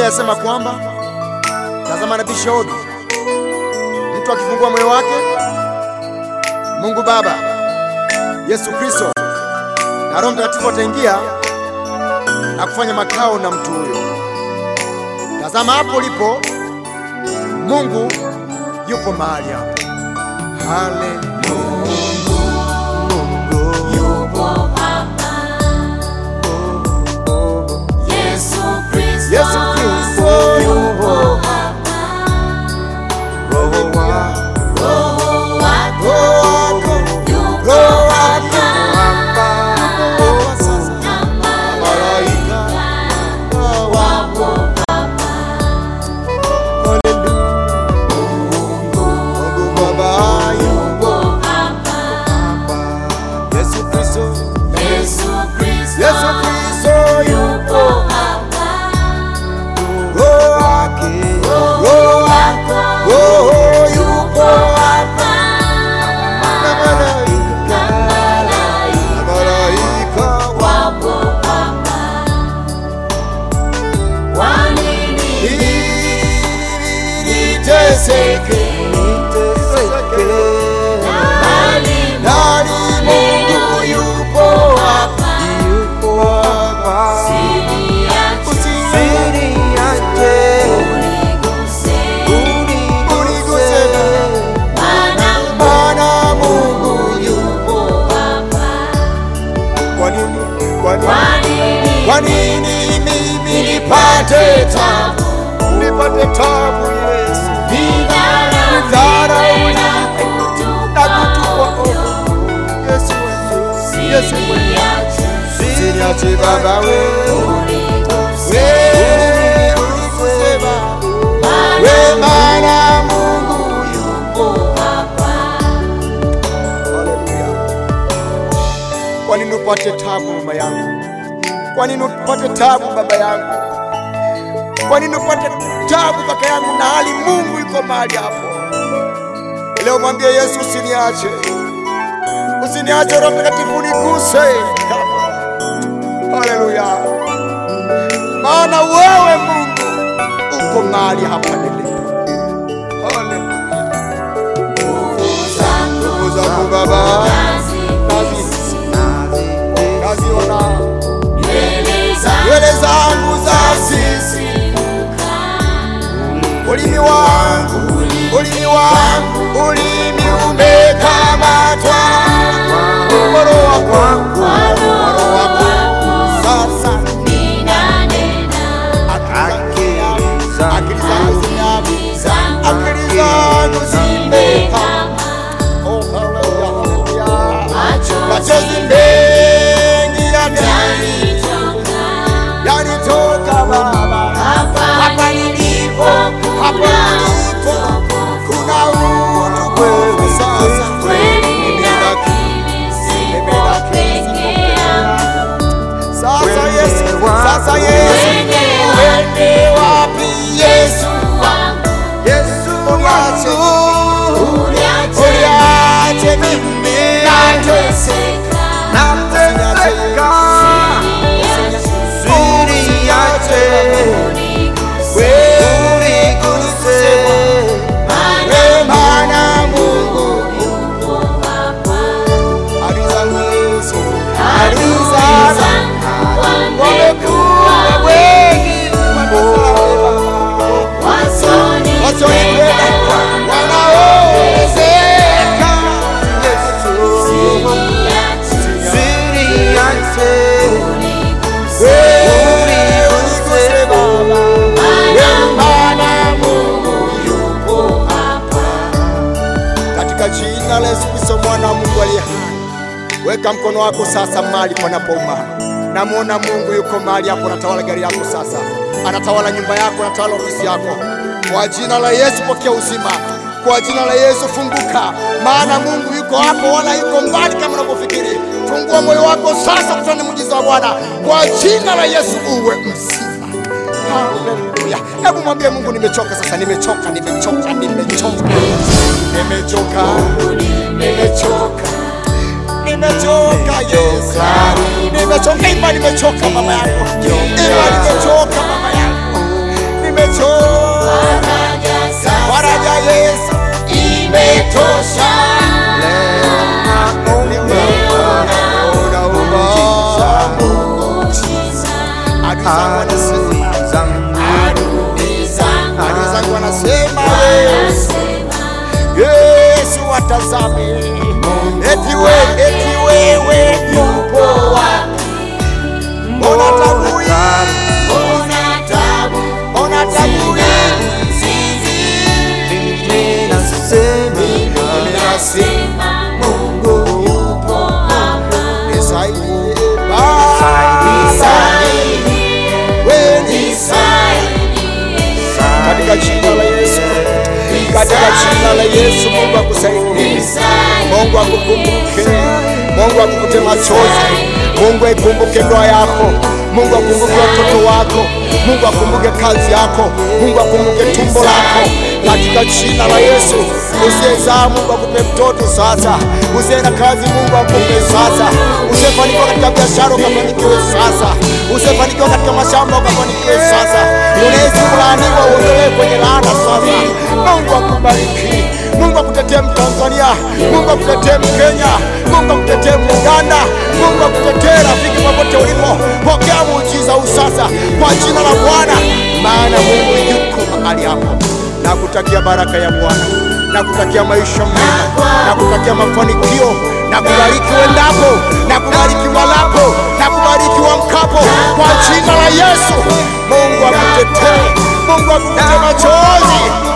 Biblia yasema kwamba tazama, nabii Shaudi, mtu akifungua moyo wake, Mungu Baba, Yesu Kristo na Roho Mtakatifu ataingia na kufanya makao na mtu huyo. Tazama hapo ulipo, Mungu yupo mahali hapo. Haleluya. Nipate tabu? Nipate tabu Yesu. nidharauliwe na kutupwa ovyo? Yesu wewe. Yesu wewe. Usiniache Baba wewe. Wewe uniguse Wewe maana Mungu yupo hapa. Haleluya. Kwa nini upate tabu mama yangu? Kwa nini upate tabu baba yangu? Kwa nini upate tabu kaka yangu, na hali Mungu yuko mahali hapo? Leo mwambie Yesu, usiniache, usiniache, Roho Mtakatifu uniguse. Haleluya, maana wewe Mungu uko mahali hapa nilipo. Haleluya, Nguvu zangu Baba Machozi weka mkono wako sasa mahali panapouma. Namwona Mungu yuko mali hapo, anatawala gari yako sasa, anatawala nyumba yako, anatawala ofisi yako. Kwa jina la Yesu pokea uzima, kwa jina la Yesu funguka, maana Mungu yuko hapo, wala yuko mbali kama unavyofikiri. Fungua moyo wako sasa, kutana muujiza wa Bwana kwa jina la Yesu, uwe mzima. Haleluya. Hebu mwambie Mungu, nimechoka sasa, nimechoka, nimechoka, nimechoka, nimechoka, nimechoka Yesu, nimechoka. Imba, nimechoka mama yangu, imba, nimechoka mama yangu, nimechoka. Faraja Yesu. Imetosha. Yesu watazame, eti we, eti wewe yupo wapi? Mbona tabu hii? Ona tabu Mbona tabu hii? Mungu yupo hapa. Nisaidie Nisaidie, we nisaidie nisaidie. katika jina la Yesu, katika jina la Yesu. Mungu akusaidie, Mungu akukumbuke, Akukute machozi, Mungu aikumbuke ndoa yako, Mungu akumbuke watoto wako, Mungu akumbuke kazi yako, Mungu akumbuke tumbo lako. Katika jina la Yesu. Usiyezaa Mungu akupe mtoto sasa, usiye na kazi Mungu akupe sasa, usiyefanikiwa katika biashara ukafanikiwe sasa, usiyefanikiwa katika mashamba ukafanikiwe sasa, unaweza kulaaniwa uondolewe kwenye laana sasa. Mungu akubariki, Mungu akutetee Mtanzania, Mungu akutetee Mkenya, Mungu akutetee Muganda, Mungu akutetee rafiki popote ulipo. Pokea muujiza huu sasa kwa jina la Bwana, maana Mungu yuko mahali hapo. Nakutakia baraka ya Bwana, na kutakia maisha mema, nakutakia mafanikio, na kubariki nakubariki na nakubariki walapo, nakubariki wamkapo kwa jina la Yesu. Mungu akutetee, Mungu akutetee machozi.